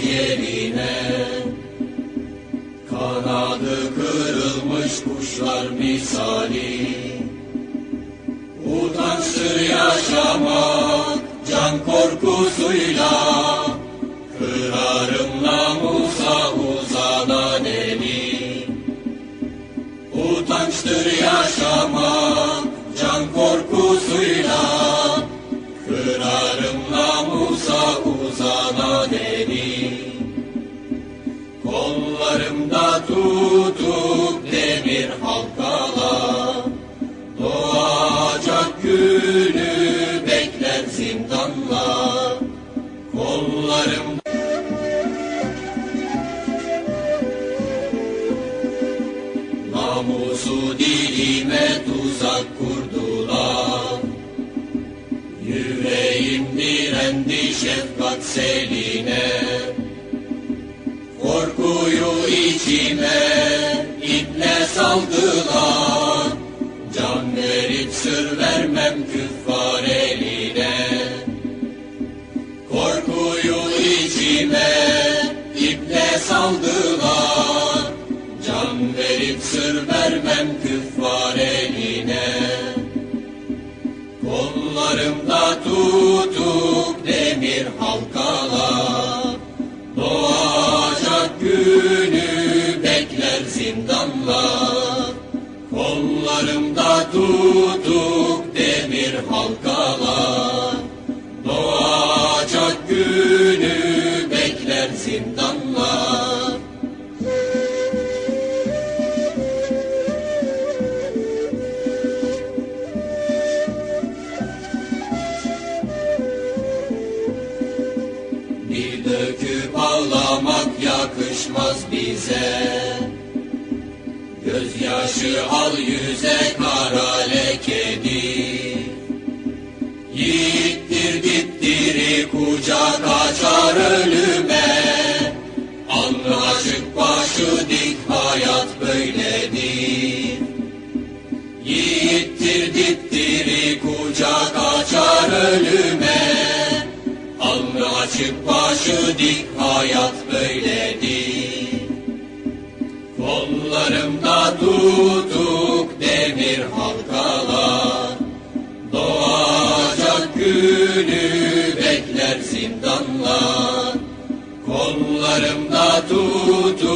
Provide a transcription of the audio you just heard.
yerine. Kanadı kırılmış kuşlar misali. Utançtır yaşamak can korkusuyla. Kırarım namusa uzanan eli Utançtır yaşamak eli Kollarımda tutup demir halkalar Doğacak günü bekler zindanlar Kollarım Namusu dilime tuzak kurdular. Yüreğim direndi şefkat seline Korkuyu içime iple saldılar. Can verip sır vermem küffar eline. Korkuyu içime iple saldılar tutup demir halkalar. Doğacak günü bekler zindanlar. Kollarımda tutup demir halkalar. Doğacak günü bekler zindanlar Bir döküp ağlamak yakışmaz bize. Gözyaşı al yüze kara lekedir Yiğittir dipdiri kucak açar ölüme hayat böyledir Kollarımda tutuk demir halkalar. Doğacak günü bekler zindanlar. Kollarımda tutuk